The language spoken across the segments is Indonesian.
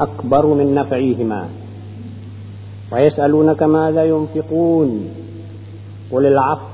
أكبر من نفعهما. ويسألونك ماذا ينفقون؟ قل العفو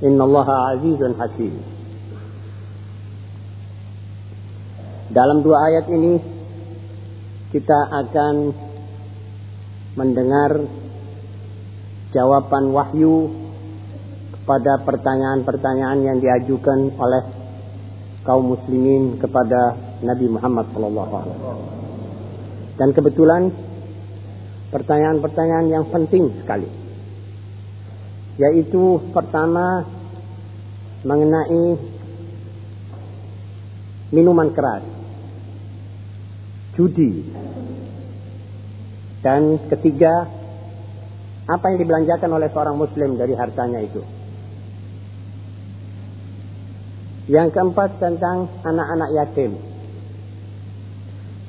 إن الله عزيز حكيم Dalam dua ayat ini kita akan mendengar jawaban wahyu kepada pertanyaan-pertanyaan yang diajukan oleh kaum muslimin kepada Nabi Muhammad SAW. Dan kebetulan pertanyaan-pertanyaan yang penting sekali. Yaitu pertama mengenai minuman keras, judi, dan ketiga apa yang dibelanjakan oleh seorang muslim dari hartanya itu. Yang keempat tentang anak-anak yatim.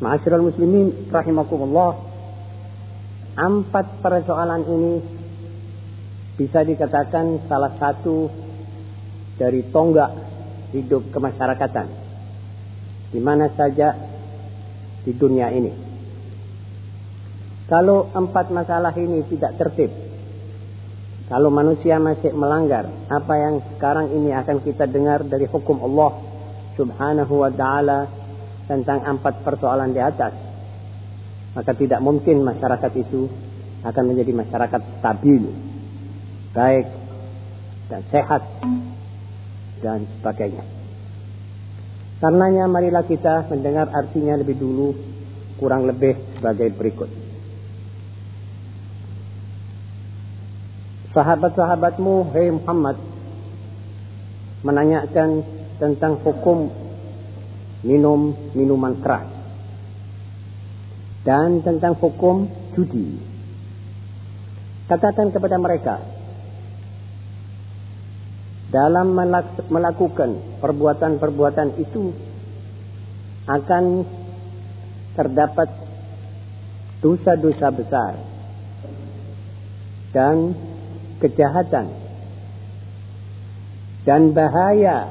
Ma'asyiral muslimin rahimakumullah. Empat persoalan ini bisa dikatakan salah satu dari tonggak hidup kemasyarakatan. Di mana saja di dunia ini. Kalau empat masalah ini tidak tertib, kalau manusia masih melanggar apa yang sekarang ini akan kita dengar dari hukum Allah Subhanahu wa taala tentang empat persoalan di atas, maka tidak mungkin masyarakat itu akan menjadi masyarakat stabil, baik dan sehat dan sebagainya. Karenanya marilah kita mendengar artinya lebih dulu kurang lebih sebagai berikut. sahabat-sahabatmu, hei Muhammad, menanyakan tentang hukum minum minuman keras dan tentang hukum judi. Katakan kepada mereka, dalam melakukan perbuatan-perbuatan itu akan terdapat dosa-dosa besar dan kejahatan dan bahaya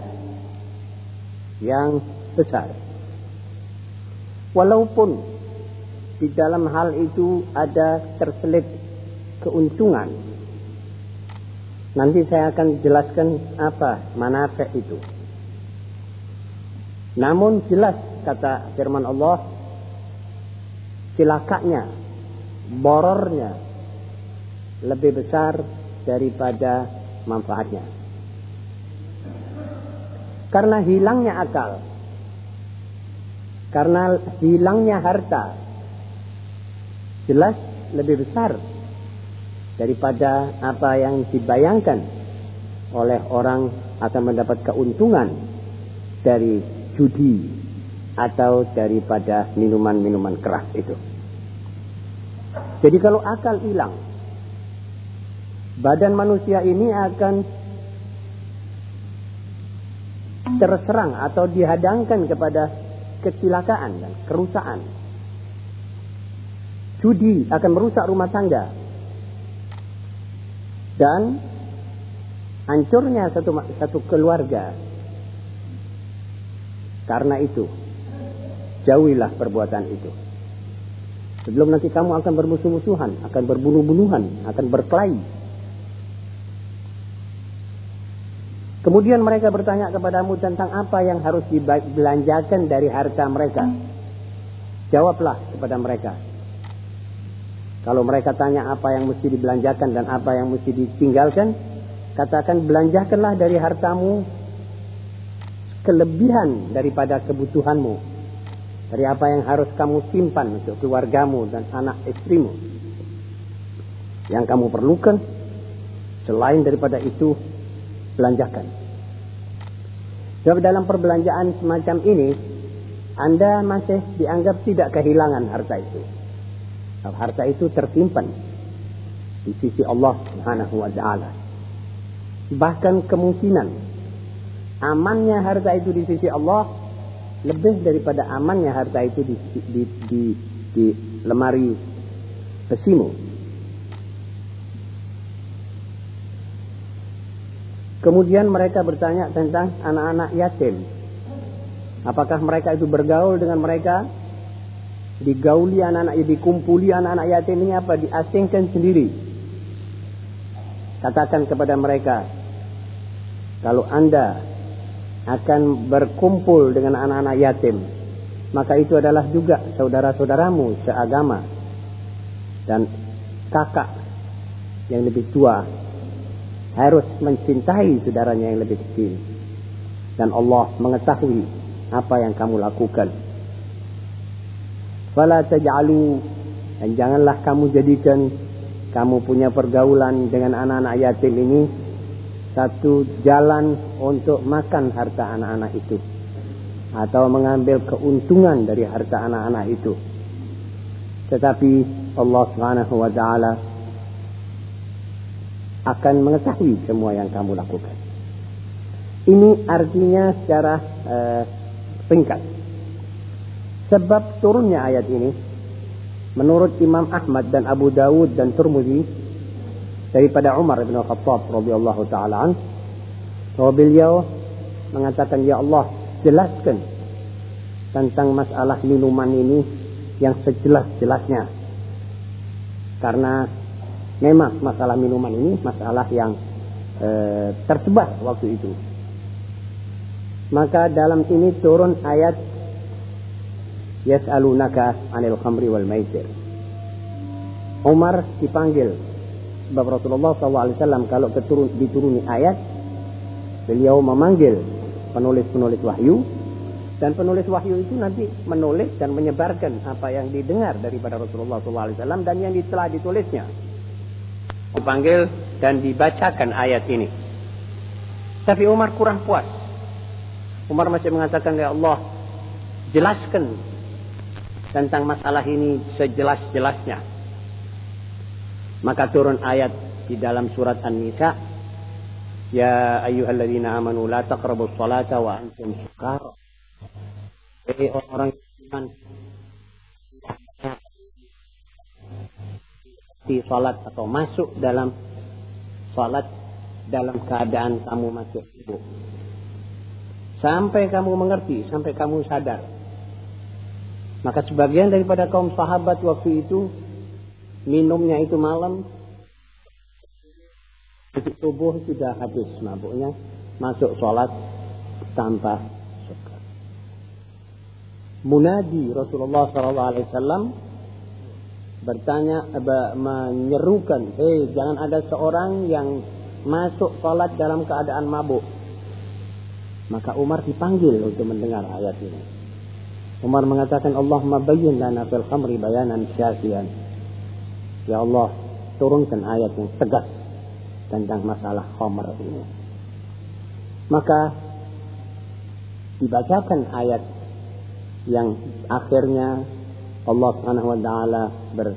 yang besar. Walaupun di dalam hal itu ada terselip keuntungan. Nanti saya akan jelaskan apa manfaat itu. Namun jelas kata firman Allah cilakanya, borornya lebih besar daripada manfaatnya. Karena hilangnya akal, karena hilangnya harta, jelas lebih besar daripada apa yang dibayangkan oleh orang akan mendapat keuntungan dari judi atau daripada minuman-minuman keras itu. Jadi kalau akal hilang, badan manusia ini akan terserang atau dihadangkan kepada kecelakaan dan kerusakan. Judi akan merusak rumah tangga. Dan hancurnya satu satu keluarga. Karena itu, jauhilah perbuatan itu. Sebelum nanti kamu akan bermusuh-musuhan, akan berbunuh-bunuhan, akan berkelahi Kemudian mereka bertanya kepadamu tentang apa yang harus dibelanjakan dari harta mereka. Jawablah kepada mereka. Kalau mereka tanya apa yang mesti dibelanjakan dan apa yang mesti ditinggalkan, katakan belanjakanlah dari hartamu kelebihan daripada kebutuhanmu. Dari apa yang harus kamu simpan untuk keluargamu dan anak istrimu. Yang kamu perlukan, selain daripada itu, belanjakan. Sebab dalam perbelanjaan semacam ini, Anda masih dianggap tidak kehilangan harta itu. Harta itu tersimpan di sisi Allah Subhanahu wa taala. Bahkan kemungkinan amannya harta itu di sisi Allah lebih daripada amannya harta itu di di di, di lemari besimu. Kemudian mereka bertanya tentang anak-anak yatim. Apakah mereka itu bergaul dengan mereka? Digauli anak-anak, dikumpuli anak-anak yatim ini apa? Diasingkan sendiri. Katakan kepada mereka, kalau anda akan berkumpul dengan anak-anak yatim, maka itu adalah juga saudara-saudaramu seagama dan kakak yang lebih tua harus mencintai saudaranya yang lebih kecil. Dan Allah mengetahui apa yang kamu lakukan. Fala taj'alu dan janganlah kamu jadikan kamu punya pergaulan dengan anak-anak yatim ini satu jalan untuk makan harta anak-anak itu atau mengambil keuntungan dari harta anak-anak itu. Tetapi Allah Subhanahu wa taala akan mengetahui semua yang kamu lakukan. Ini artinya secara uh, singkat. Sebab turunnya ayat ini menurut Imam Ahmad dan Abu Dawud dan Turmudi daripada Umar bin Khattab radhiyallahu taala bahwa beliau mengatakan ya Allah jelaskan tentang masalah minuman ini yang sejelas-jelasnya karena Memang masalah minuman ini masalah yang e, tersebar waktu itu. Maka dalam ini turun ayat Yas'alunaka 'anil khamri wal maisir. Umar dipanggil sebab Rasulullah SAW kalau keturun, dituruni ayat beliau memanggil penulis-penulis wahyu dan penulis wahyu itu nanti menulis dan menyebarkan apa yang didengar daripada Rasulullah SAW dan yang telah ditulisnya dipanggil dan dibacakan ayat ini. Tapi Umar kurang puas. Umar masih mengatakan, Ya Allah, jelaskan tentang masalah ini sejelas-jelasnya. Maka turun ayat di dalam surat An-Nisa, Ya ayyuhalladzina amanu la taqrabus salata wa antum sukara. Eh orang-orang iman di salat atau masuk dalam salat dalam keadaan kamu masuk ibu. Sampai kamu mengerti, sampai kamu sadar. Maka sebagian daripada kaum sahabat waktu itu minumnya itu malam subuh sudah habis mabuknya masuk sholat tanpa suka. Munadi Rasulullah SAW bertanya menyerukan, "Hei, jangan ada seorang yang masuk salat dalam keadaan mabuk." Maka Umar dipanggil untuk mendengar ayat ini. Umar mengatakan, "Allah mabayyin lana fil khamri bayanan syafian." Ya Allah, turunkan ayat yang tegas tentang masalah khamr ini. Maka dibacakan ayat yang akhirnya Allah Subhanahu wa taala ber,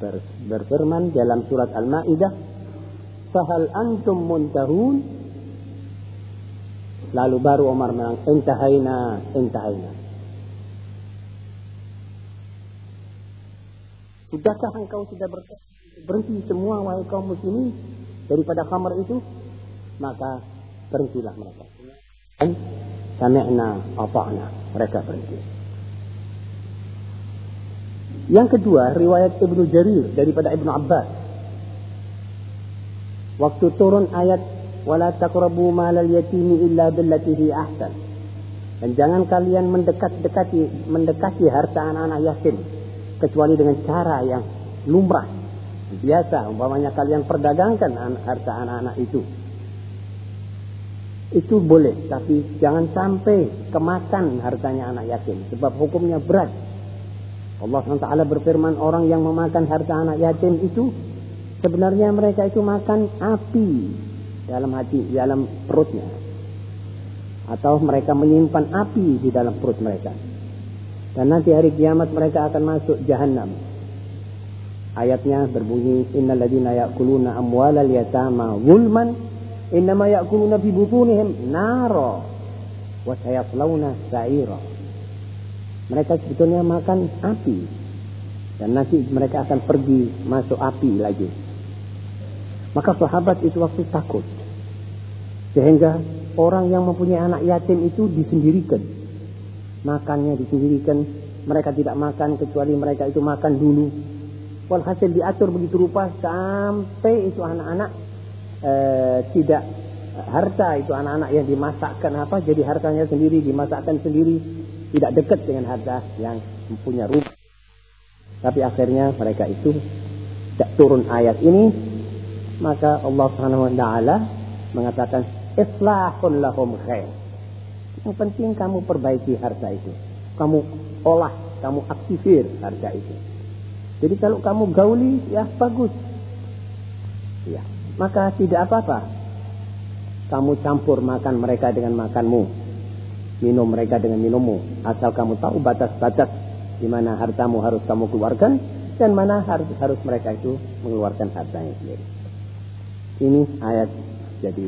ber, berfirman dalam surat Al-Maidah, "Fahal antum muntahun?" Lalu baru Umar bilang, "Intahaina, intahaina." Sudahkah engkau sudah berhenti semua wahai kaum muslimin daripada khamar itu? Maka berhentilah mereka. Sami'na ata'na. Mereka berhenti. Yang kedua, riwayat Ibnu Jarir daripada Ibnu Abbas. Waktu turun ayat wala taqrabu malal yatimi illa billati hi ahsan. Dan jangan kalian mendekat-dekati mendekati harta anak-anak yatim kecuali dengan cara yang lumrah, biasa, umpamanya kalian perdagangkan harta anak-anak itu. itu boleh, tapi jangan sampai kemakan hartanya anak yatim, sebab hukumnya berat. Allah SWT berfirman orang yang memakan harta anak yatim itu sebenarnya mereka itu makan api dalam hati, dalam perutnya. Atau mereka menyimpan api di dalam perut mereka. Dan nanti hari kiamat mereka akan masuk jahanam. Ayatnya berbunyi innal ladzina ya'kuluna amwalal yatama zulman innama ya'kuluna fi butunihim nara wa sayaslawna sa'ira. Mereka sebetulnya makan api dan nanti mereka akan pergi masuk api lagi. Maka sahabat itu waktu takut. Sehingga orang yang mempunyai anak yatim itu disendirikan. Makannya disendirikan. Mereka tidak makan kecuali mereka itu makan dulu Walhasil diatur begitu rupa sampai itu anak-anak e, tidak harta itu anak-anak yang dimasakkan apa jadi hartanya sendiri dimasakkan sendiri tidak dekat dengan harta yang mempunyai rumah. Tapi akhirnya mereka itu tidak turun ayat ini maka Allah Subhanahu wa taala mengatakan islahun lahum khair. Yang penting kamu perbaiki harta itu. Kamu olah, kamu aktifir harta itu. Jadi kalau kamu gauli, ya bagus. Ya, maka tidak apa-apa. Kamu campur makan mereka dengan makanmu. Minum mereka dengan minummu. Asal kamu tahu batas-batas di mana hartamu harus kamu keluarkan dan mana harus harus mereka itu mengeluarkan hartanya sendiri. Ini ayat jadi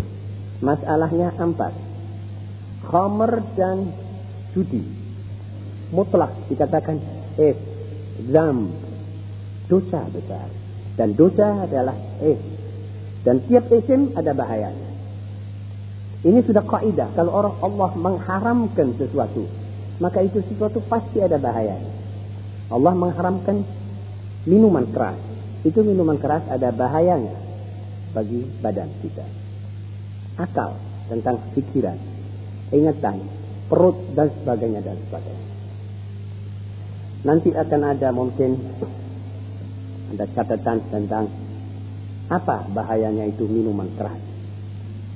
masalahnya empat. Khomer dan judi. Mutlak dikatakan eh, zam, dosa besar. Dan dosa adalah eh. Dan tiap isim ada bahayanya. Ini sudah kaidah. Kalau orang Allah mengharamkan sesuatu, maka itu sesuatu pasti ada bahayanya. Allah mengharamkan minuman keras. Itu minuman keras ada bahayanya bagi badan kita. Akal tentang pikiran, ingatan, perut dan sebagainya dan sebagainya. Nanti akan ada mungkin ada catatan tentang apa bahayanya itu minuman keras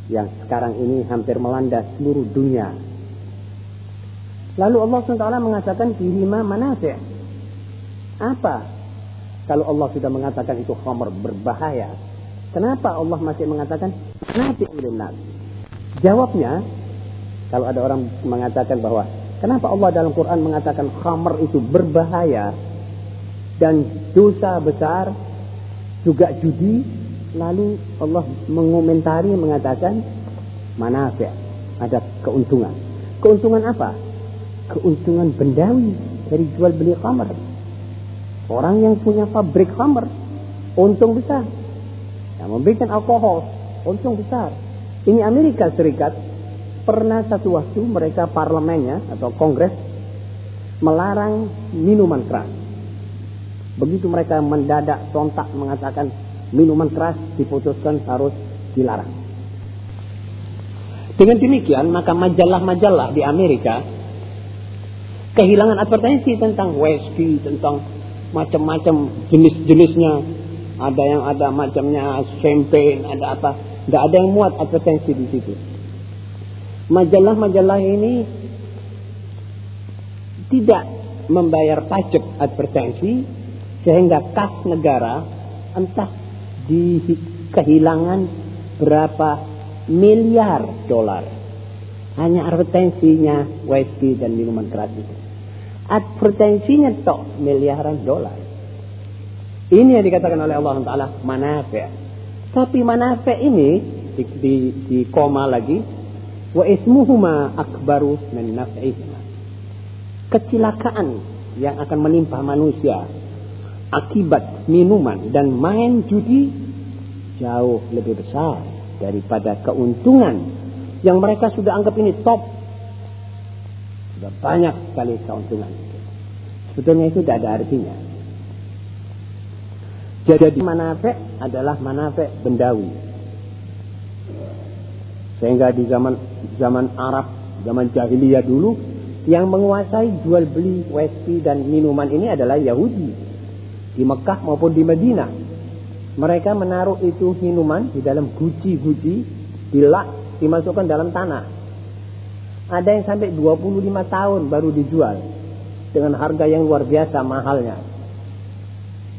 yang sekarang ini hampir melanda seluruh dunia. Lalu Allah SWT mengatakan firma manasih. Apa kalau Allah sudah mengatakan itu khamr berbahaya? Kenapa Allah masih mengatakan nanti? Jawabnya, kalau ada orang mengatakan bahwa kenapa Allah dalam Quran mengatakan khamr itu berbahaya? dan dosa besar juga judi lalu Allah mengomentari mengatakan manafia ada keuntungan. Keuntungan apa? Keuntungan bendawi dari jual beli khamr. Orang yang punya pabrik khamr untung besar. Yang membuat alkohol untung besar. Ini Amerika Serikat pernah satu waktu mereka parlemennya atau kongres melarang minuman keras Begitu mereka mendadak sontak mengatakan minuman keras diputuskan harus dilarang. Dengan demikian maka majalah-majalah di Amerika kehilangan advertensi tentang whisky, tentang macam-macam jenis-jenisnya. Ada yang ada macamnya champagne, ada apa. Tidak ada yang muat advertensi di situ. Majalah-majalah ini tidak membayar pajak advertensi sehingga kas negara entah di kehilangan berapa miliar dolar. Hanya advertensinya whisky dan minuman keras itu. Advertensinya tok miliaran dolar. Ini yang dikatakan oleh Allah Taala manafi. Tapi manafi ini di, di, di koma lagi wa ismuhuma akbaru min naf'ihima. Kecelakaan yang akan menimpa manusia akibat minuman dan main judi jauh lebih besar daripada keuntungan yang mereka sudah anggap ini top. Sudah banyak sekali keuntungan. Sebetulnya itu tidak ada artinya. Jadi manafek adalah manafek bendawi. Sehingga di zaman zaman Arab, zaman jahiliyah dulu, yang menguasai jual beli whisky dan minuman ini adalah Yahudi di Mekah maupun di Madinah. Mereka menaruh itu minuman di dalam guci-guci, dilak dimasukkan dalam tanah. Ada yang sampai 25 tahun baru dijual dengan harga yang luar biasa mahalnya.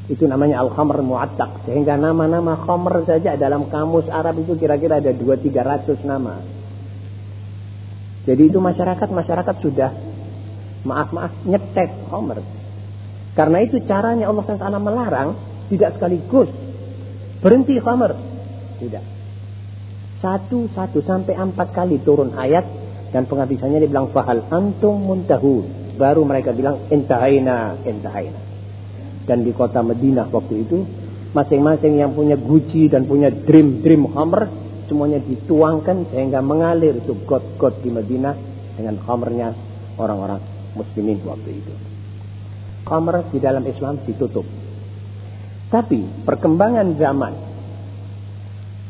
Itu namanya al-khamr mu'attaq. Sehingga nama-nama khamr saja dalam kamus Arab itu kira-kira ada 2-300 nama. Jadi itu masyarakat-masyarakat sudah maaf-maaf nyetek khamr. Karena itu caranya Allah SWT melarang tidak sekaligus berhenti khamr. Tidak. Satu-satu sampai empat kali turun ayat dan penghabisannya dibilang fahal antum muntahun. Baru mereka bilang intahaina, intahaina. Dan di kota Madinah waktu itu, masing-masing yang punya guci dan punya dream-dream khamr, semuanya dituangkan sehingga mengalir itu got-got di Madinah dengan khamrnya orang-orang muslimin waktu itu. Khamr di dalam Islam ditutup. Tapi perkembangan zaman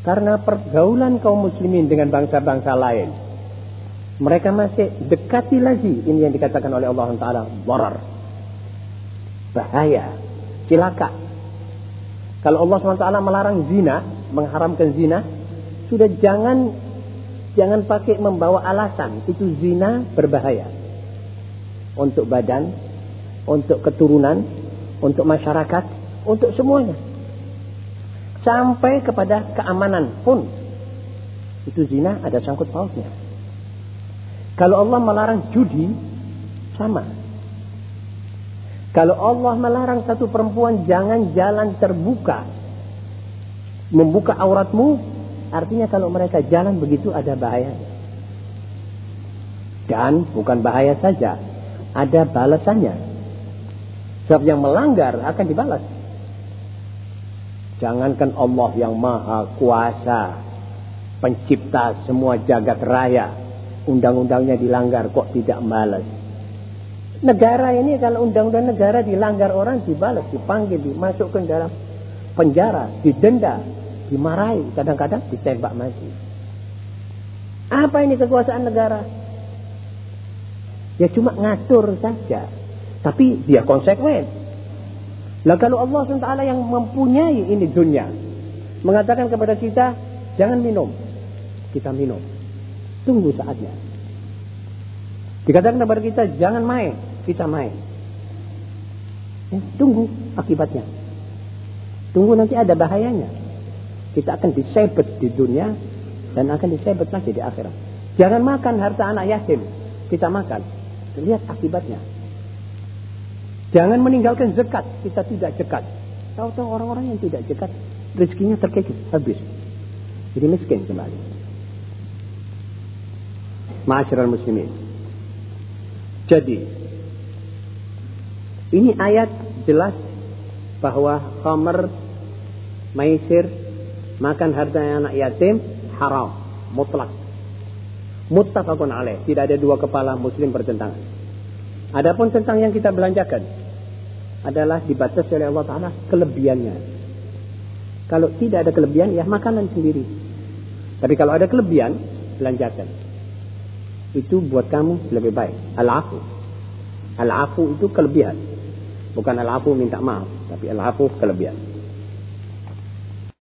karena pergaulan kaum muslimin dengan bangsa-bangsa lain mereka masih dekati lagi ini yang dikatakan oleh Allah Taala warar bahaya cilaka. Kalau Allah SWT melarang zina mengharamkan zina sudah jangan jangan pakai membawa alasan. Itu zina berbahaya. Untuk badan untuk keturunan untuk masyarakat untuk semuanya. Sampai kepada keamanan pun itu zina ada sangkut pautnya. Kalau Allah melarang judi, sama. Kalau Allah melarang satu perempuan jangan jalan terbuka, membuka auratmu, artinya kalau mereka jalan begitu ada bahaya. Dan bukan bahaya saja, ada balasannya. Sebab yang melanggar akan dibalas. Jangankan Allah yang maha kuasa, pencipta semua jagat raya, undang-undangnya dilanggar kok tidak balas. Negara ini kalau undang-undang negara dilanggar orang dibalas, dipanggil, dimasukkan dalam penjara, didenda, dimarahi, kadang-kadang ditembak mati. Apa ini kekuasaan negara? Ya cuma ngatur saja. Tapi dia konsekuen. Lah kalau Allah SWT yang mempunyai ini dunia. Mengatakan kepada kita, jangan minum. Kita minum. Tunggu saatnya. Dikatakan kepada kita jangan main, kita main. Ya, tunggu akibatnya. Tunggu nanti ada bahayanya. Kita akan disebet di dunia dan akan disebet lagi di akhirat. Jangan makan harta anak yatim. Kita makan. Lihat akibatnya. Jangan meninggalkan zakat. Kita tidak zakat. Tahu-tahu orang-orang yang tidak zakat rezekinya terkikis habis. Jadi miskin kembali. Ma'asyiral muslimin. Jadi ini ayat jelas bahwa khamr, maisir, makan harta anak yatim haram, mutlak. Muttafaqun alaih, tidak ada dua kepala muslim bertentangan. Adapun tentang yang kita belanjakan adalah dibatasi oleh Allah Taala kelebihannya. Kalau tidak ada kelebihan ya makanan sendiri. Tapi kalau ada kelebihan belanjakan itu buat kamu lebih baik. Al-afu. Al-afu itu kelebihan. Bukan al-afu minta maaf, tapi al-afu kelebihan.